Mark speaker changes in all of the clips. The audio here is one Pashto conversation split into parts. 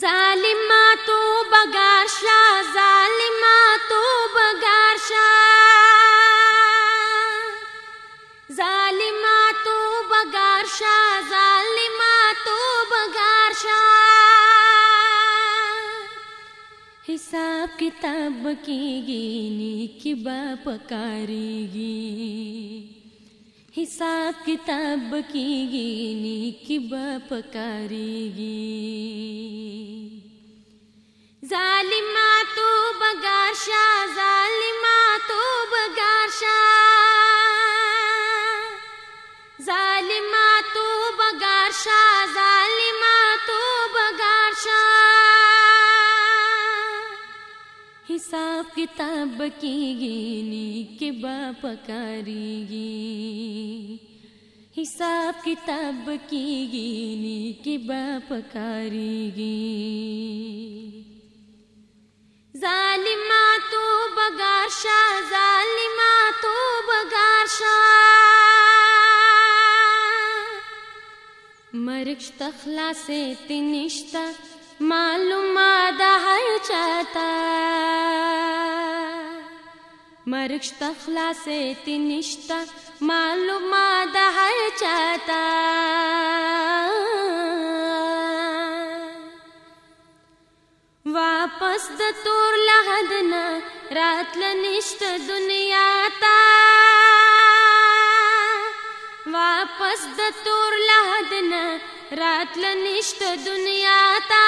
Speaker 1: ظالما تو بگار شا ظالما تو بگار شا ظالما تو بگار شا ظالما تو بگار شا حساب کتاب کیږي نیکی با پکاريږي حساب کتاب کیږي نیکی به پکاريږي ظالما تو بګار شا ظالما تو بګار شا ظالما تو بګار شا حساب کتاب کېږي نیکه با پکاريږي حساب کتاب کېږي نیکه با پکاريږي ظالما تو بغار شاه ظالما تو بغار شاه مرګ تخلاصې تنشتہ मालमाद हय तार मरुक्षफला सेति निष्ता मालमाद हय वापस् दूर लश् दुनिता वास दूर ल रात्लनिष्ट दुनियाता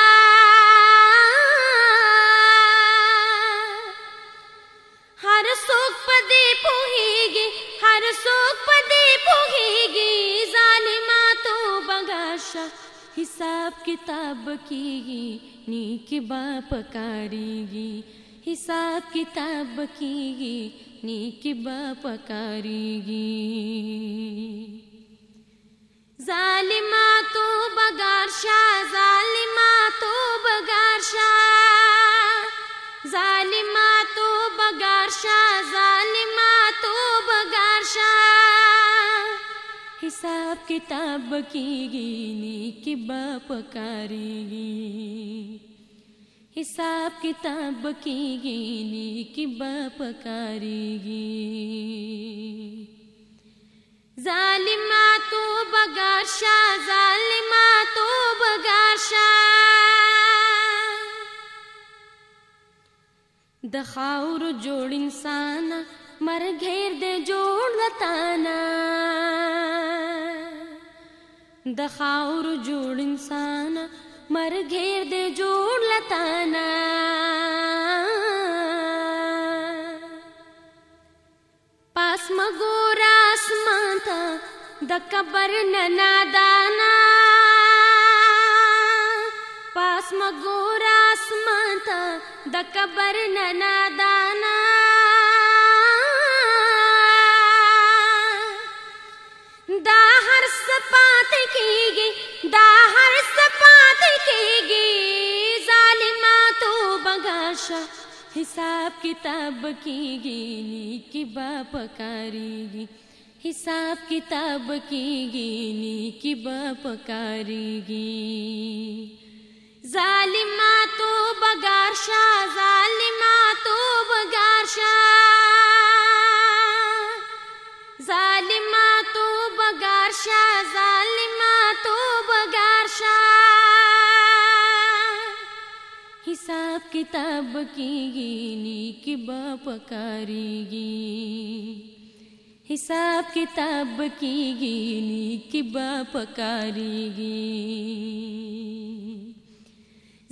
Speaker 1: हर सुख पदे पुहिगे हर सुख पदे पुहिगे जालिमा तू बगाशा हिसाब किताब कीगी नी बाप कारीगी हिसाब किताब कीगी नी बाप कारीगी الیمات ب گار شا زالی ماتوب گار شا زالمات ب گار شا زالی تو بگار شا حساب کتاب کی گینی کی باپ کری گی حساب کتاب کی گینی کی باپ پاری گی ظالما تو بگار شاہ ظالما تو بگار شاہ د خاور جوړ انسان مر غیر د جوړ وطانا د خاور جوړ انسان مر غیر د جوړ لتانا پاس مګور اسمان ته د قبر نه نادانا پاس مګور اسمان ته د قبر نه نادانا دا هر سپات کېږي دا هر سپات کېږي ظالما تو بغاشه حساب کتاب کېږي نیکی با پکاريږي حساب کتاب کیږي نیکی به پکاريږي ظالما تو بغار شا ظالما تو بغار شا ظالما تو بغار شا ظالما تو بغار شا حساب کتاب کیږي نیکی به پکاريږي حساب کتاب کیږي نیکی با پکاريږي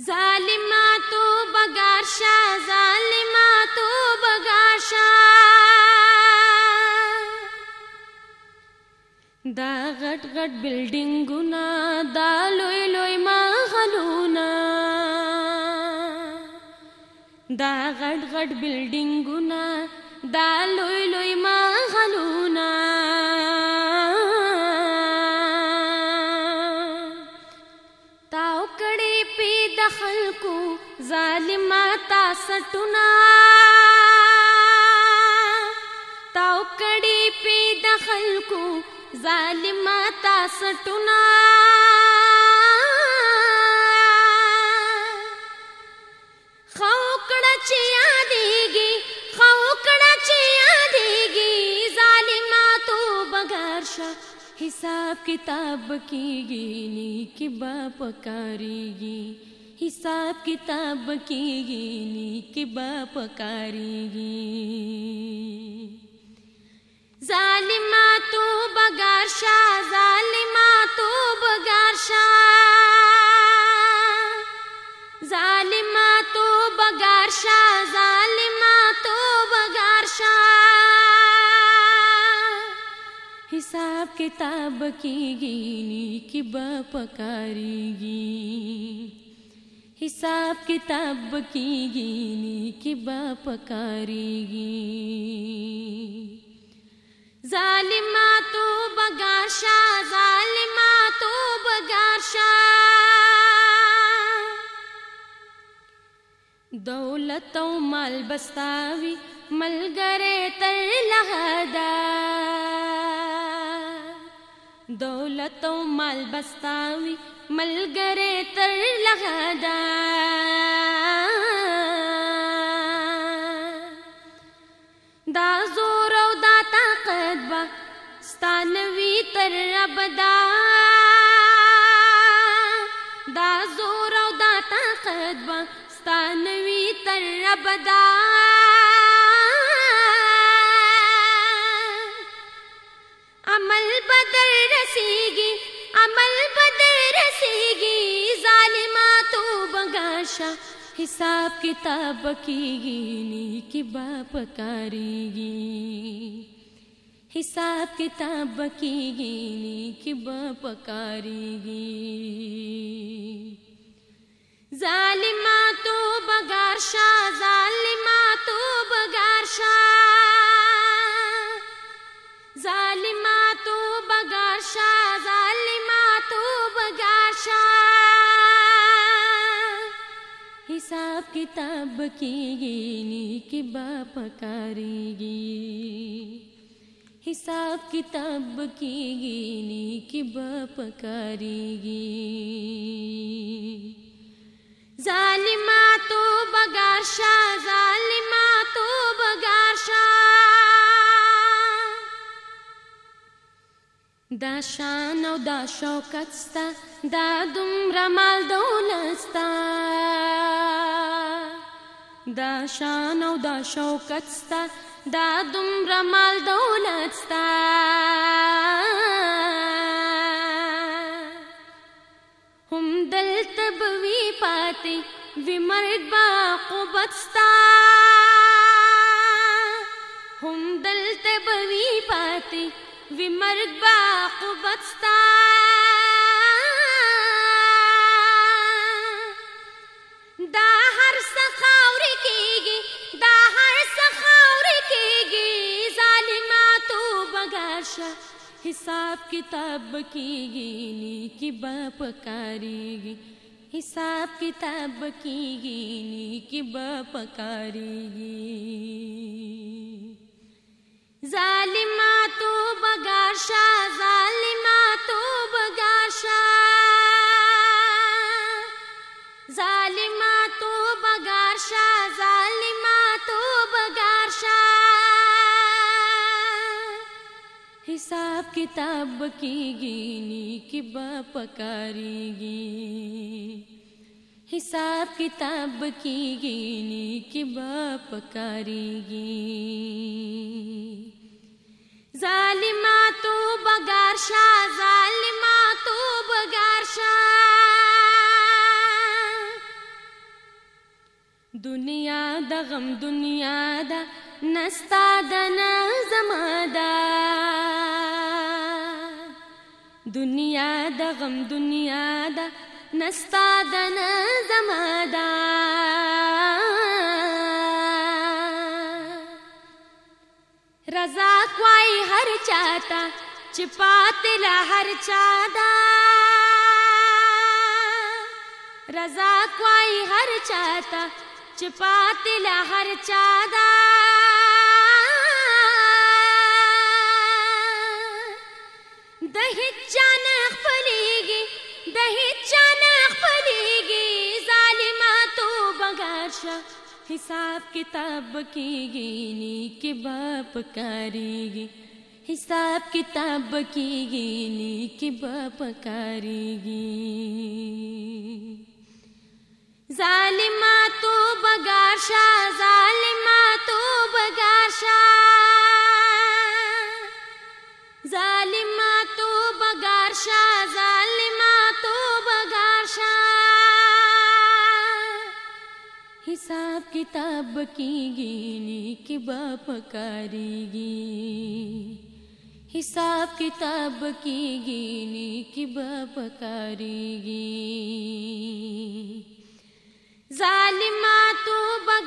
Speaker 1: ظالماتو بغار شا ظالماتو بغار شا دا غټ غټ بلډینګونه دا لوی لوی محلونه دا غټ غټ بلډینګونه دا لوی لوی مغلونا تاو کڑی پی دخل کو ظالما تا سٹنا تاو کڑی پی دخل کو ظالما تا سٹنا خو کڑا چیا دیگی حساب کتاب کېږي نیک به پکارېږي حساب کتاب کېږي نیک به پکارېږي ظالما تو بغار شا ظالما تو بغار شا ظالما تو بغار شا حساب کتاب کېږي نیکی به پکارېږي حساب کتاب کېږي نیکی به پکارېږي ظالما تو بګار شا ظالما تو بګار شا دولت او مال بستاوي ملګری تر لهدا دولت او مال بستاوي ملګری تر لغدا دا زور او دا طاقت با ستانوي تر ابدا دا زور او دا طاقت با ستانوي تر ابدا رسیږي عمل بدر رسیږي ظالما تو بغاشا حساب کتاب کیږي نیکی باپ کاریږي حساب کتاب کیږي نیکی باپ کاریږي کتاب کېږي نیکی با پکارېږي حساب کتاب کېږي نیکی با پکارېږي ظالما تو بغار شا ظالما تو بغار شا دا شان او دا شوکت ستا دا دومره مال دولت ستا دا شان او دا شوکت ستا دا دومره مال دولت ستا هم دلته به وي پاتې وي مرګ به عاقبت ستا هم دلته به وي پاتې وي مرګ به عاقبت ستا دا هر څه حساب کتاب کی گی نی کی کاری گی حساب کتاب کی گی نی کی کاری گی ظالمہ تو بگاشا ظالمہ تو بگاشا حساب کتاب کیږي نیکی به پکاريږي حساب کتاب کیږي نیکی به پکاريږي ظالما تو بغار شا ظالما تو بغار شا دنیا د غم دنیا د نستا د نظم ده دنیا د غم دنیا د نستا د زمادا رضا کوي هر چاته چې پاتل هر چادا رضا کوي هر چاته چې پاتل هر چادا حساب کتاب کی گی کے باپ کاری گی حساب کتاب کی گی کے باپ کاری گی ظالمہ تو بگار شاہ ظالمہ تو بگار شاہ ظالمہ پگار ظالما تو بگار شا کتاب کی گینی کی باپ کاری گی حساب کتاب کی گینی کی باپ کاری گی ظالما تو بگ